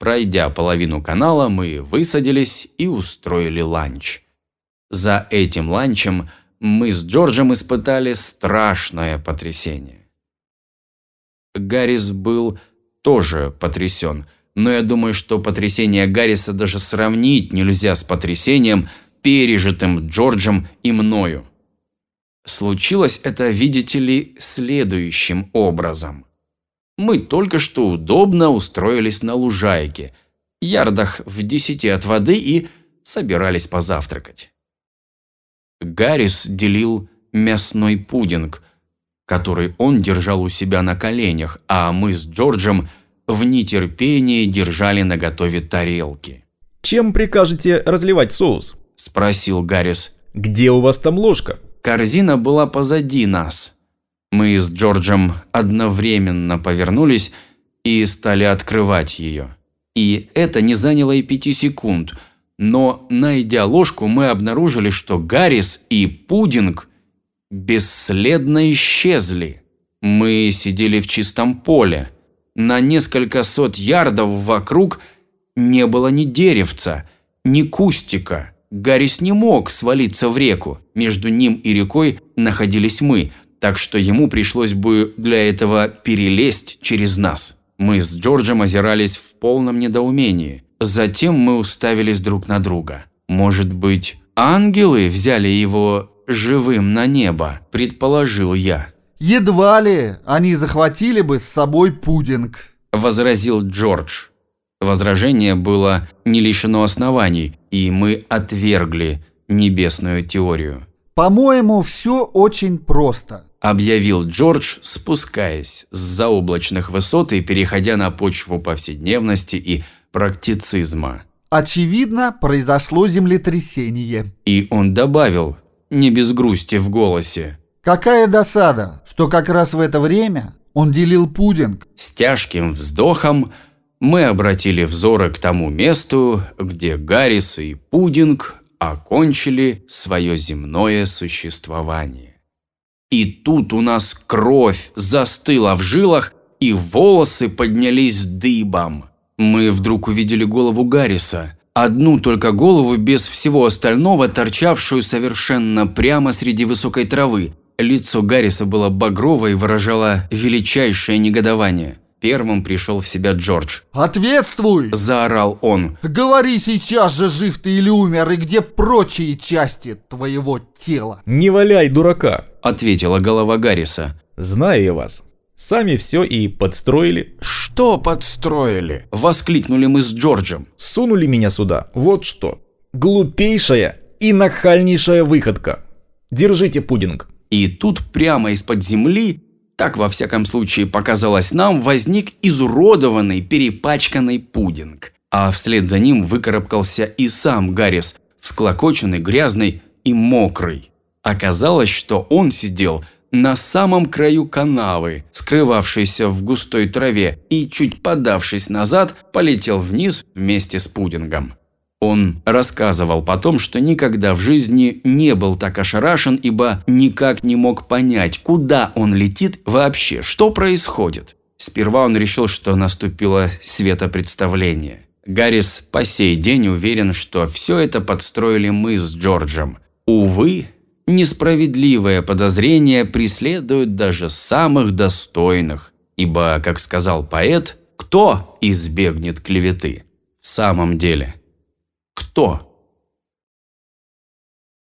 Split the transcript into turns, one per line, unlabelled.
Пройдя половину канала, мы высадились и устроили ланч. За этим ланчем мы с Джорджем испытали страшное потрясение. Гаррис был тоже потрясен, но я думаю, что потрясение Гарриса даже сравнить нельзя с потрясением, пережитым Джорджем и мною. Случилось это, видите ли, следующим образом. Мы только что удобно устроились на лужайке, ярдах в десяти от воды и собирались позавтракать. Гаррис делил мясной пудинг, который он держал у себя на коленях, а мы с Джорджем в нетерпении держали наготове тарелки.
«Чем прикажете разливать соус?»
– спросил Гаррис.
«Где у вас там ложка?»
Корзина была позади нас. Мы с Джорджем одновременно повернулись и стали открывать ее. И это не заняло и пяти секунд – но, найдя ложку, мы обнаружили, что Гаррис и Пудинг бесследно исчезли. Мы сидели в чистом поле. На несколько сот ярдов вокруг не было ни деревца, ни кустика. Гаррис не мог свалиться в реку. Между ним и рекой находились мы, так что ему пришлось бы для этого перелезть через нас. Мы с Джорджем озирались в полном недоумении – Затем мы уставились друг на друга. Может быть, ангелы взяли его живым на небо, предположил я.
Едва ли они захватили бы с собой пудинг,
возразил Джордж. Возражение было не лишено оснований, и мы отвергли небесную теорию.
«По-моему, все очень просто», –
объявил Джордж, спускаясь с заоблачных высот и переходя на почву повседневности и практицизма.
Очевидно, произошло землетрясение.
И он добавил, не без грусти в голосе.
Какая досада, что как раз в это время он делил пудинг.
С тяжким вздохом мы обратили взоры к тому месту, где Гаррис и Пудинг окончили свое земное существование. И тут у нас кровь застыла в жилах, и волосы поднялись дыбом. Мы вдруг увидели голову Гарриса. Одну только голову без всего остального, торчавшую совершенно прямо среди высокой травы. Лицо Гарриса было багровое и выражало величайшее негодование. Первым пришел в себя Джордж.
«Ответствуй!»
– заорал он.
«Говори сейчас же, жив ты или умер, и где прочие части твоего тела?»
«Не валяй, дурака!»
– ответила голова Гарриса.
«Знаю я вас. Сами все и подстроили.
Что подстроили? Воскликнули мы с Джорджем.
Сунули меня сюда. Вот что. Глупейшая и нахальнейшая выходка. Держите пудинг.
И тут прямо из-под земли, так во всяком случае показалось нам, возник изуродованный, перепачканный пудинг. А вслед за ним выкарабкался и сам Гаррис, всклокоченный, грязный и мокрый. Оказалось, что он сидел на самом краю канавы, скрывавшейся в густой траве, и, чуть подавшись назад, полетел вниз вместе с пудингом. Он рассказывал потом, что никогда в жизни не был так ошарашен, ибо никак не мог понять, куда он летит вообще, что происходит. Сперва он решил, что наступило светопредставление. Гаррис по сей день уверен, что все это подстроили мы с Джорджем. Увы, Несправедливое подозрение преследует даже самых достойных, ибо, как сказал поэт, кто избегнет клеветы? В самом деле, кто?